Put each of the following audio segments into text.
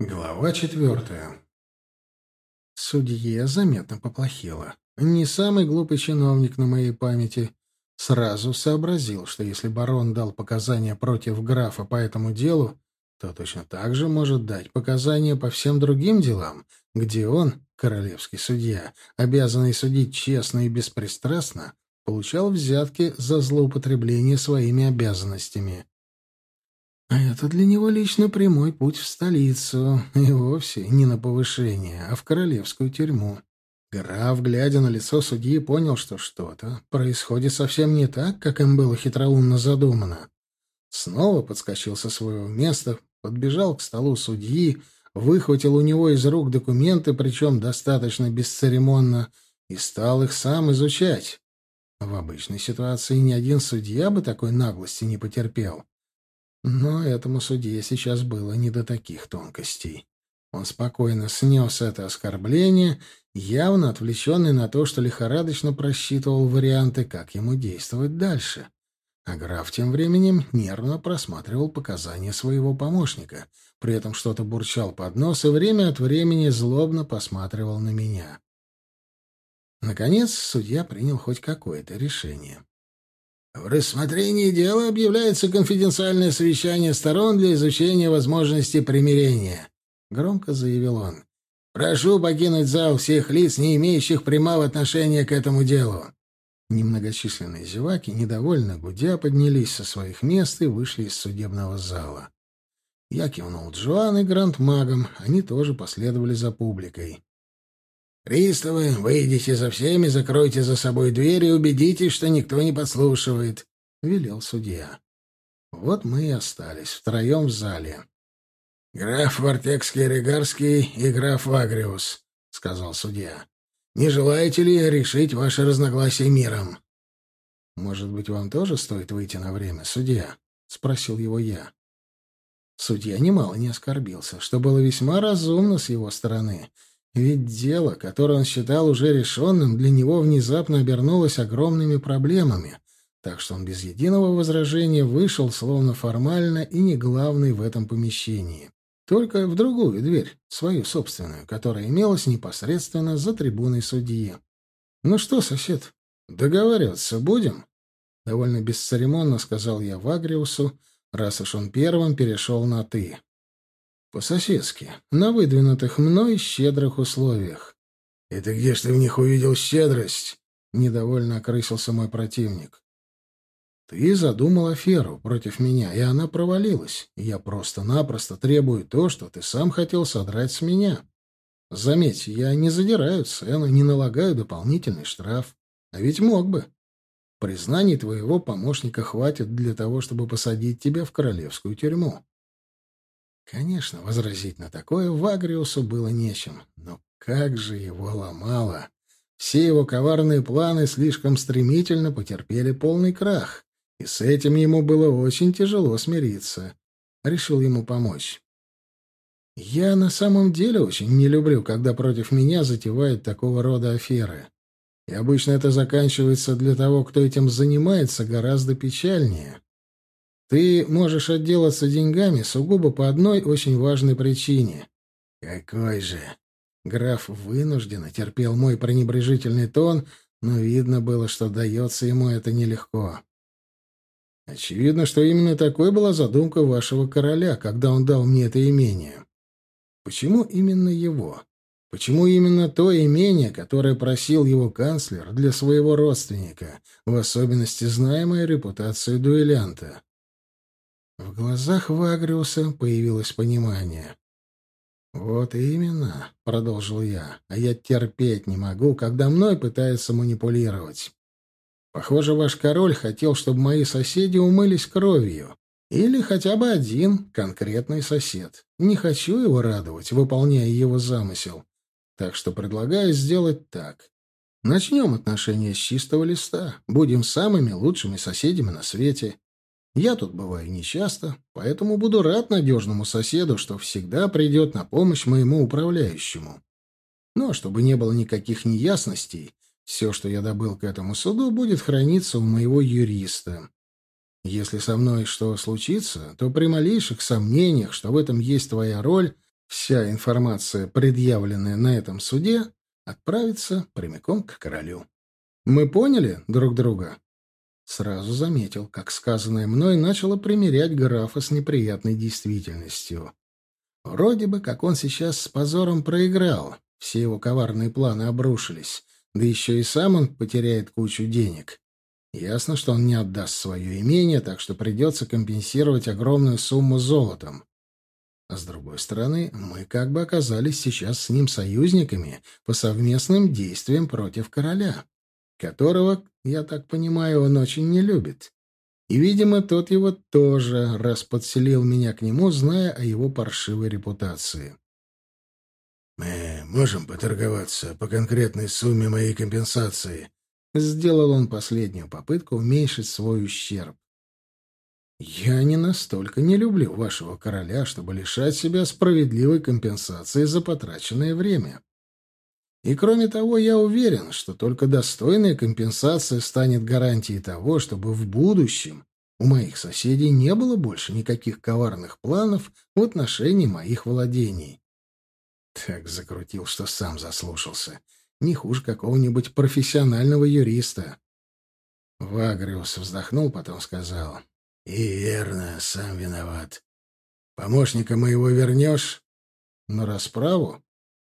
Глава четвертая. Судье заметно поплохело. Не самый глупый чиновник на моей памяти. Сразу сообразил, что если барон дал показания против графа по этому делу, то точно так же может дать показания по всем другим делам, где он, королевский судья, обязанный судить честно и беспристрастно, получал взятки за злоупотребление своими обязанностями. А это для него лично прямой путь в столицу, и вовсе не на повышение, а в королевскую тюрьму. Граф, глядя на лицо судьи, понял, что что-то происходит совсем не так, как им было хитроумно задумано. Снова подскочил со своего места, подбежал к столу судьи, выхватил у него из рук документы, причем достаточно бесцеремонно, и стал их сам изучать. В обычной ситуации ни один судья бы такой наглости не потерпел. Но этому судье сейчас было не до таких тонкостей. Он спокойно снес это оскорбление, явно отвлеченный на то, что лихорадочно просчитывал варианты, как ему действовать дальше. А граф тем временем нервно просматривал показания своего помощника, при этом что-то бурчал под нос и время от времени злобно посматривал на меня. Наконец судья принял хоть какое-то решение. В рассмотрении дела объявляется конфиденциальное совещание сторон для изучения возможности примирения, громко заявил он. Прошу покинуть зал всех лиц, не имеющих прямого отношения к этому делу. Немногочисленные зеваки, недовольно гудя, поднялись со своих мест и вышли из судебного зала. Я кивнул Джоан и Гранд-магом, они тоже последовали за публикой. «Приставы, выйдите за всеми, закройте за собой дверь и убедитесь, что никто не подслушивает», — велел судья. Вот мы и остались втроем в зале. «Граф Вартекский-Регарский и граф Вагриус», — сказал судья. «Не желаете ли решить ваши разногласия миром?» «Может быть, вам тоже стоит выйти на время, судья?» — спросил его я. Судья немало не оскорбился, что было весьма разумно с его стороны — ведь дело, которое он считал уже решенным, для него внезапно обернулось огромными проблемами, так что он без единого возражения вышел, словно формально, и не главный в этом помещении. Только в другую дверь, свою собственную, которая имелась непосредственно за трибуной судьи. «Ну что, сосед, договариваться будем?» Довольно бесцеремонно сказал я Вагриусу, раз уж он первым перешел на «ты». По-соседски, на выдвинутых мной щедрых условиях. «Это где ж ты в них увидел щедрость?» — недовольно окрысился мой противник. «Ты задумал аферу против меня, и она провалилась. Я просто-напросто требую то, что ты сам хотел содрать с меня. Заметь, я не задираю цену, не налагаю дополнительный штраф. А ведь мог бы. Признаний твоего помощника хватит для того, чтобы посадить тебя в королевскую тюрьму. Конечно, возразить на такое Вагриусу было нечем, но как же его ломало! Все его коварные планы слишком стремительно потерпели полный крах, и с этим ему было очень тяжело смириться. Решил ему помочь. Я на самом деле очень не люблю, когда против меня затевают такого рода аферы. И обычно это заканчивается для того, кто этим занимается, гораздо печальнее. Ты можешь отделаться деньгами сугубо по одной очень важной причине. Какой же? Граф вынужденно терпел мой пренебрежительный тон, но видно было, что дается ему это нелегко. Очевидно, что именно такой была задумка вашего короля, когда он дал мне это имение. Почему именно его? Почему именно то имение, которое просил его канцлер для своего родственника, в особенности зная мою репутацию дуэлянта? В глазах Вагриуса появилось понимание. «Вот именно», — продолжил я, — «а я терпеть не могу, когда мной пытаются манипулировать. Похоже, ваш король хотел, чтобы мои соседи умылись кровью. Или хотя бы один конкретный сосед. Не хочу его радовать, выполняя его замысел. Так что предлагаю сделать так. Начнем отношения с чистого листа. Будем самыми лучшими соседями на свете. Я тут бываю нечасто, поэтому буду рад надежному соседу, что всегда придет на помощь моему управляющему. Но чтобы не было никаких неясностей, все, что я добыл к этому суду, будет храниться у моего юриста. Если со мной что случится, то при малейших сомнениях, что в этом есть твоя роль, вся информация, предъявленная на этом суде, отправится прямиком к королю. Мы поняли друг друга? Сразу заметил, как сказанное мной начало примерять графа с неприятной действительностью. Вроде бы, как он сейчас с позором проиграл, все его коварные планы обрушились, да еще и сам он потеряет кучу денег. Ясно, что он не отдаст свое имение, так что придется компенсировать огромную сумму золотом. А с другой стороны, мы как бы оказались сейчас с ним союзниками по совместным действиям против короля, которого, я так понимаю, он очень не любит. И, видимо, тот его тоже, раз подселил меня к нему, зная о его паршивой репутации. «Мы можем поторговаться по конкретной сумме моей компенсации?» Сделал он последнюю попытку уменьшить свой ущерб. «Я не настолько не люблю вашего короля, чтобы лишать себя справедливой компенсации за потраченное время. И кроме того, я уверен, что только достойная компенсация станет гарантией того, чтобы в будущем у моих соседей не было больше никаких коварных планов в отношении моих владений». Так закрутил, что сам заслушался. Не хуже какого-нибудь профессионального юриста. Вагриус вздохнул, потом сказал. И верно, сам виноват. Помощника моего вернешь? На расправу?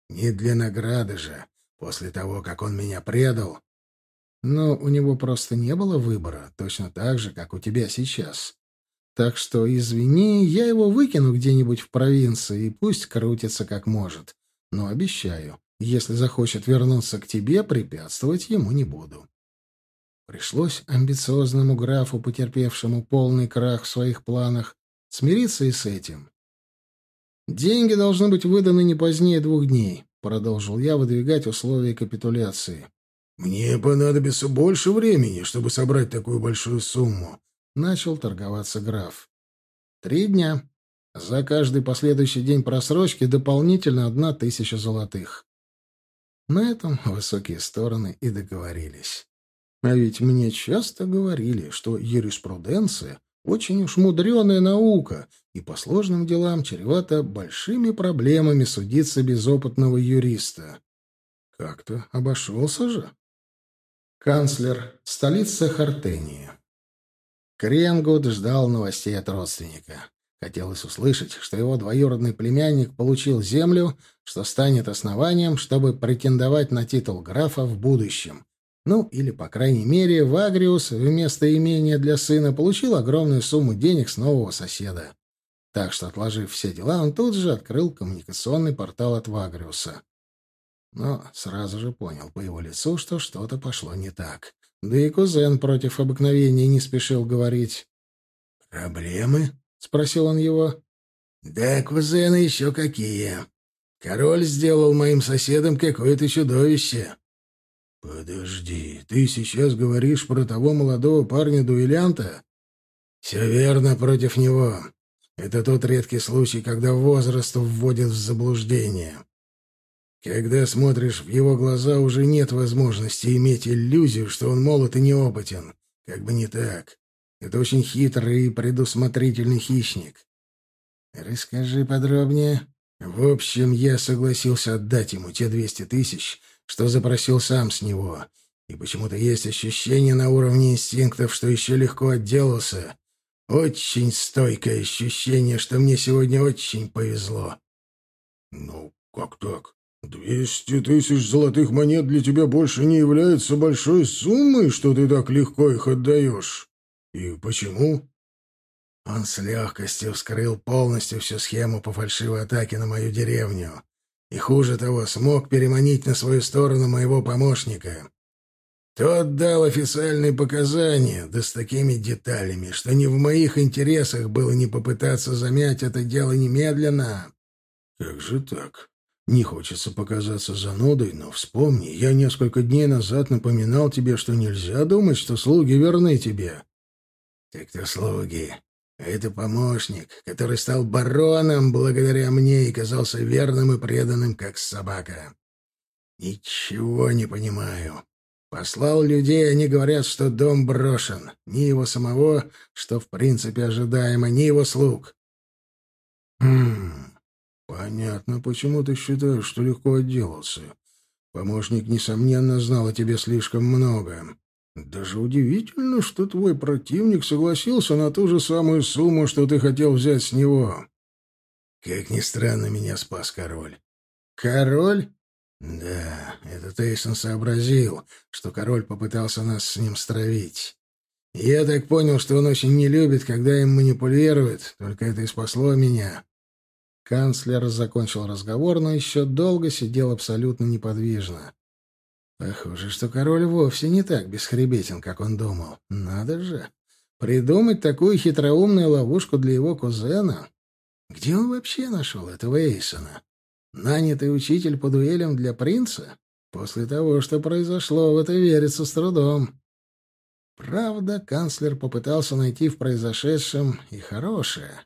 Не для награды же, после того, как он меня предал. Но у него просто не было выбора, точно так же, как у тебя сейчас. Так что, извини, я его выкину где-нибудь в провинции, и пусть крутится как может. Но обещаю, если захочет вернуться к тебе, препятствовать ему не буду. Пришлось амбициозному графу, потерпевшему полный крах в своих планах, смириться и с этим. «Деньги должны быть выданы не позднее двух дней», — продолжил я выдвигать условия капитуляции. «Мне понадобится больше времени, чтобы собрать такую большую сумму», — начал торговаться граф. «Три дня. За каждый последующий день просрочки дополнительно одна тысяча золотых». На этом высокие стороны и договорились. А ведь мне часто говорили, что юриспруденция — очень уж мудреная наука, и по сложным делам чревата большими проблемами судиться без опытного юриста. Как-то обошелся же. Канцлер, столица Хартении. Кренгуд ждал новостей от родственника. Хотелось услышать, что его двоюродный племянник получил землю, что станет основанием, чтобы претендовать на титул графа в будущем, ну, или, по крайней мере, Вагриус вместо имения для сына получил огромную сумму денег с нового соседа. Так что, отложив все дела, он тут же открыл коммуникационный портал от Вагриуса. Но сразу же понял по его лицу, что что-то пошло не так. Да и кузен против обыкновения не спешил говорить. «Проблемы?» — спросил он его. «Да, кузены еще какие. Король сделал моим соседом какое-то чудовище. «Подожди, ты сейчас говоришь про того молодого парня-дуэлянта?» «Все верно против него. Это тот редкий случай, когда возраст вводит в заблуждение. Когда смотришь в его глаза, уже нет возможности иметь иллюзию, что он молод и неопытен. Как бы не так. Это очень хитрый и предусмотрительный хищник. Расскажи подробнее. В общем, я согласился отдать ему те двести тысяч, что запросил сам с него. И почему-то есть ощущение на уровне инстинктов, что еще легко отделался. Очень стойкое ощущение, что мне сегодня очень повезло. Ну, как так? Двести тысяч золотых монет для тебя больше не являются большой суммой, что ты так легко их отдаешь. И почему? Он с легкостью вскрыл полностью всю схему по фальшивой атаке на мою деревню. И хуже того, смог переманить на свою сторону моего помощника. Тот дал официальные показания, да с такими деталями, что не в моих интересах было не попытаться замять это дело немедленно. Как же так? Не хочется показаться занудой, но вспомни, я несколько дней назад напоминал тебе, что нельзя думать, что слуги верны тебе. Так-то слуги. А это помощник, который стал бароном благодаря мне и казался верным и преданным, как собака. Ничего не понимаю. Послал людей, они говорят, что дом брошен. Ни его самого, что в принципе ожидаемо, ни его слуг. Хм. Понятно, почему ты считаешь, что легко отделался. Помощник, несомненно, знал о тебе слишком много. Даже удивительно, что твой противник согласился на ту же самую сумму, что ты хотел взять с него. Как ни странно, меня спас король. Король? Да, этот Эйсон сообразил, что король попытался нас с ним стравить. Я так понял, что он очень не любит, когда им манипулируют, только это и спасло меня. Канцлер закончил разговор, но еще долго сидел абсолютно неподвижно. Похоже, что король вовсе не так бесхребетен, как он думал. Надо же! Придумать такую хитроумную ловушку для его кузена. Где он вообще нашел этого Эйсона? Нанятый учитель по дуэлям для принца? После того, что произошло, в это верится с трудом. Правда, канцлер попытался найти в произошедшем и хорошее.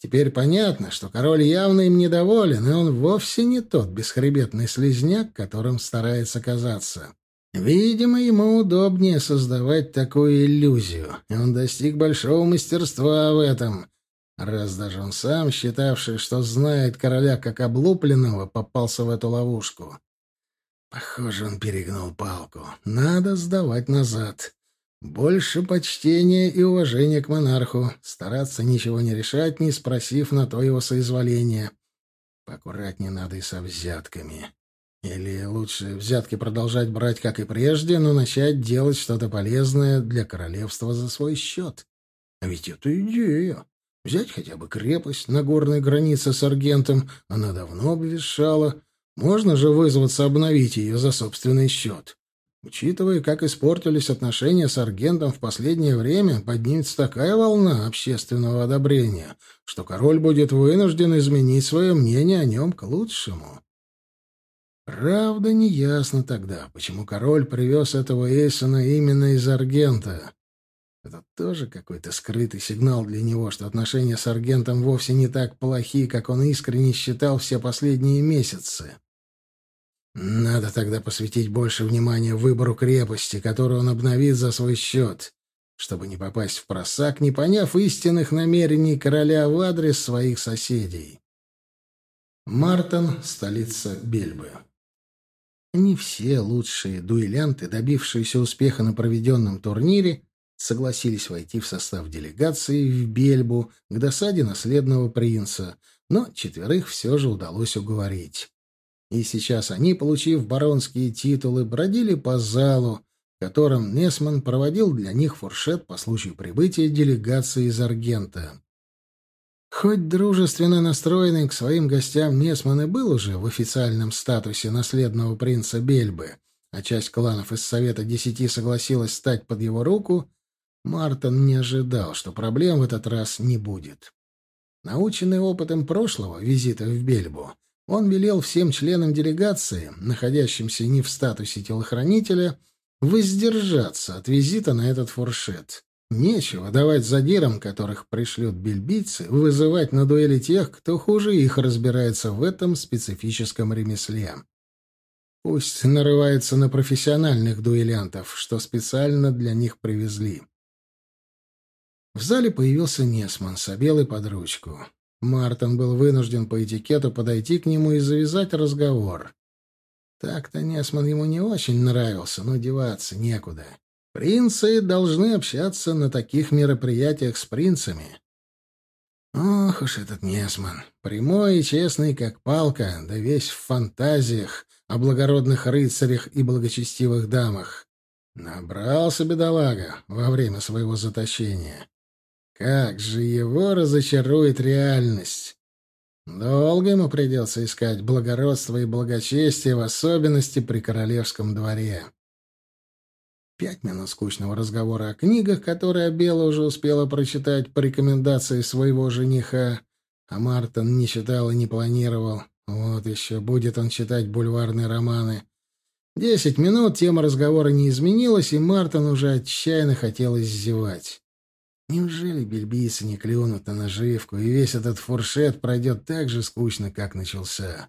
Теперь понятно, что король явно им недоволен, и он вовсе не тот бесхребетный слезняк, которым старается казаться. Видимо, ему удобнее создавать такую иллюзию, и он достиг большого мастерства в этом, раз даже он сам, считавший, что знает короля как облупленного, попался в эту ловушку. Похоже, он перегнул палку. Надо сдавать назад. Больше почтения и уважения к монарху, стараться ничего не решать, не спросив на то его соизволения. Поаккуратнее надо и со взятками. Или лучше взятки продолжать брать, как и прежде, но начать делать что-то полезное для королевства за свой счет. А ведь это идея. Взять хотя бы крепость на горной границе с Аргентом, она давно обвешала. Можно же вызваться обновить ее за собственный счет. Учитывая, как испортились отношения с Аргентом в последнее время, поднимется такая волна общественного одобрения, что король будет вынужден изменить свое мнение о нем к лучшему. Правда, неясно тогда, почему король привез этого Эйсона именно из Аргента. Это тоже какой-то скрытый сигнал для него, что отношения с Аргентом вовсе не так плохи, как он искренне считал все последние месяцы. Надо тогда посвятить больше внимания выбору крепости, которую он обновит за свой счет, чтобы не попасть в просак, не поняв истинных намерений короля в адрес своих соседей. Мартон, столица Бельбы. Не все лучшие дуэлянты, добившиеся успеха на проведенном турнире, согласились войти в состав делегации в Бельбу к досаде наследного принца, но четверых все же удалось уговорить. И сейчас они, получив баронские титулы, бродили по залу, в котором Несман проводил для них фуршет по случаю прибытия делегации из Аргента. Хоть дружественно настроенный к своим гостям Несман и был уже в официальном статусе наследного принца Бельбы, а часть кланов из Совета Десяти согласилась стать под его руку, Мартон не ожидал, что проблем в этот раз не будет. Наученный опытом прошлого визита в Бельбу, он велел всем членам делегации, находящимся не в статусе телохранителя, воздержаться от визита на этот фуршет. Нечего давать задирам, которых пришлют бельбийцы, вызывать на дуэли тех, кто хуже их разбирается в этом специфическом ремесле. Пусть нарывается на профессиональных дуэлянтов, что специально для них привезли. В зале появился Несман с обелой под ручку. Мартин был вынужден по этикету подойти к нему и завязать разговор. Так-то Несман ему не очень нравился, но деваться некуда. Принцы должны общаться на таких мероприятиях с принцами. Ох уж этот Несман, прямой и честный, как палка, да весь в фантазиях о благородных рыцарях и благочестивых дамах. Набрался бедолага во время своего заточения. Как же его разочарует реальность! Долго ему придется искать благородство и благочестие, в особенности при королевском дворе. Пять минут скучного разговора о книгах, которые Бела уже успела прочитать по рекомендации своего жениха, а Мартин не читал и не планировал. Вот еще будет он читать бульварные романы. Десять минут, тема разговора не изменилась, и Мартин уже отчаянно хотел издевать. Неужели бельбийцы не клюнут на наживку, и весь этот фуршет пройдет так же скучно, как начался?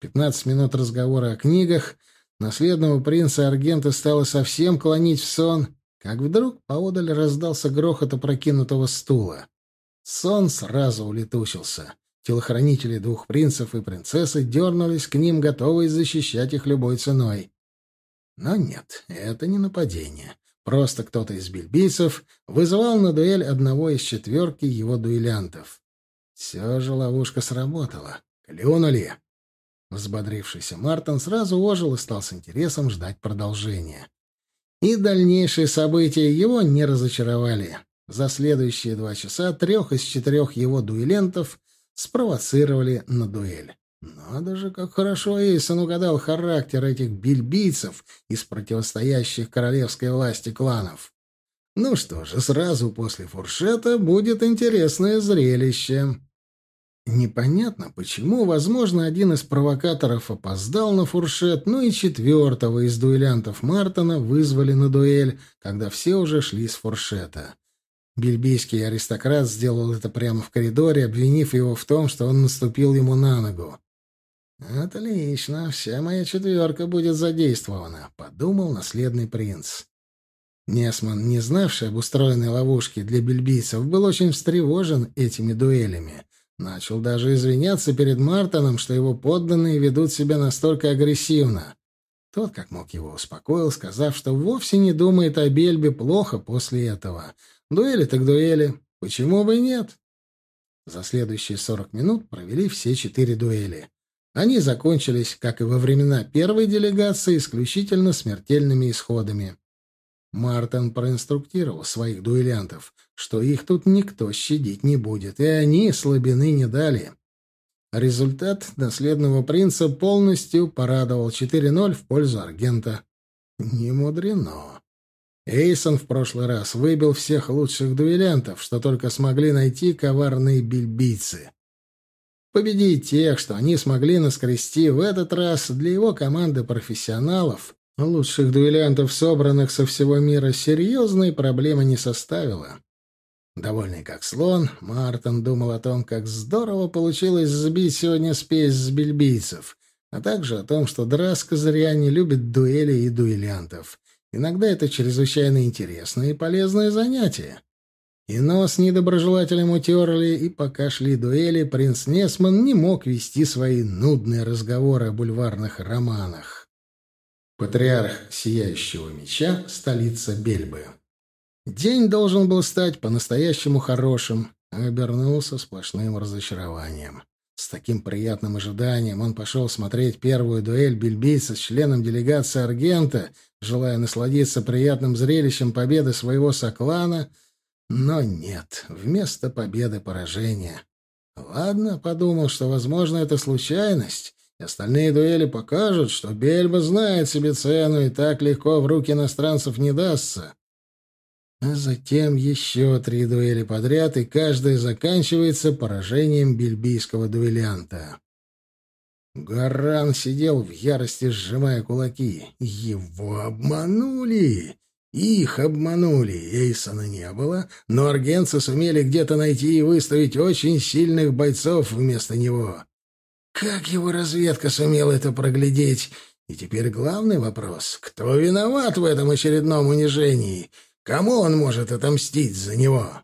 Пятнадцать минут разговора о книгах, наследного принца Аргента стало совсем клонить в сон, как вдруг поодаль раздался грохот опрокинутого стула. Сон сразу улетучился. Телохранители двух принцев и принцессы дернулись к ним, готовые защищать их любой ценой. Но нет, это не нападение. Просто кто-то из бельбийцев вызывал на дуэль одного из четверки его дуэлянтов. Все же ловушка сработала. Клюнули. Взбодрившийся Мартин сразу ожил и стал с интересом ждать продолжения. И дальнейшие события его не разочаровали. За следующие два часа трех из четырех его дуэлентов спровоцировали на дуэль. Надо же, как хорошо Эйсон угадал характер этих бельбийцев из противостоящих королевской власти кланов. Ну что же, сразу после фуршета будет интересное зрелище. Непонятно, почему, возможно, один из провокаторов опоздал на фуршет, ну и четвертого из дуэлянтов Мартона вызвали на дуэль, когда все уже шли с фуршета. Бельбийский аристократ сделал это прямо в коридоре, обвинив его в том, что он наступил ему на ногу. «Отлично, вся моя четверка будет задействована», — подумал наследный принц. Несман, не знавший об устроенной ловушке для бельбийцев, был очень встревожен этими дуэлями. Начал даже извиняться перед Мартоном, что его подданные ведут себя настолько агрессивно. Тот, как мог, его успокоил, сказав, что вовсе не думает о Бельбе плохо после этого. Дуэли так дуэли. Почему бы и нет? За следующие сорок минут провели все четыре дуэли. Они закончились, как и во времена первой делегации, исключительно смертельными исходами. Мартин проинструктировал своих дуэлянтов, что их тут никто щадить не будет, и они слабины не дали. Результат наследного принца полностью порадовал 4-0 в пользу Аргента. Не мудрено. Эйсон в прошлый раз выбил всех лучших дуэлянтов, что только смогли найти коварные бельбийцы. Победить тех, что они смогли наскрести в этот раз для его команды профессионалов, лучших дуэлянтов, собранных со всего мира, серьезной проблемы не составило. Довольный как слон, Мартин думал о том, как здорово получилось сбить сегодня спесь с бельбийцев, а также о том, что Драска зря не любит дуэли и дуэлянтов. Иногда это чрезвычайно интересное и полезное занятие. И нос недоброжелателям утерли, и пока шли дуэли, принц Несман не мог вести свои нудные разговоры о бульварных романах. Патриарх Сияющего Меча, столица Бельбы. День должен был стать по-настоящему хорошим, а обернулся сплошным разочарованием. С таким приятным ожиданием он пошел смотреть первую дуэль бельбийца с членом делегации Аргента, желая насладиться приятным зрелищем победы своего соклана — но нет, вместо победы поражение. Ладно, подумал, что, возможно, это случайность, и остальные дуэли покажут, что Бельба знает себе цену и так легко в руки иностранцев не дастся. А затем еще три дуэли подряд, и каждая заканчивается поражением бельбийского дуэлянта. Гаран сидел в ярости, сжимая кулаки. Его обманули! Их обманули, Эйсона не было, но аргенцы сумели где-то найти и выставить очень сильных бойцов вместо него. Как его разведка сумела это проглядеть? И теперь главный вопрос — кто виноват в этом очередном унижении? Кому он может отомстить за него?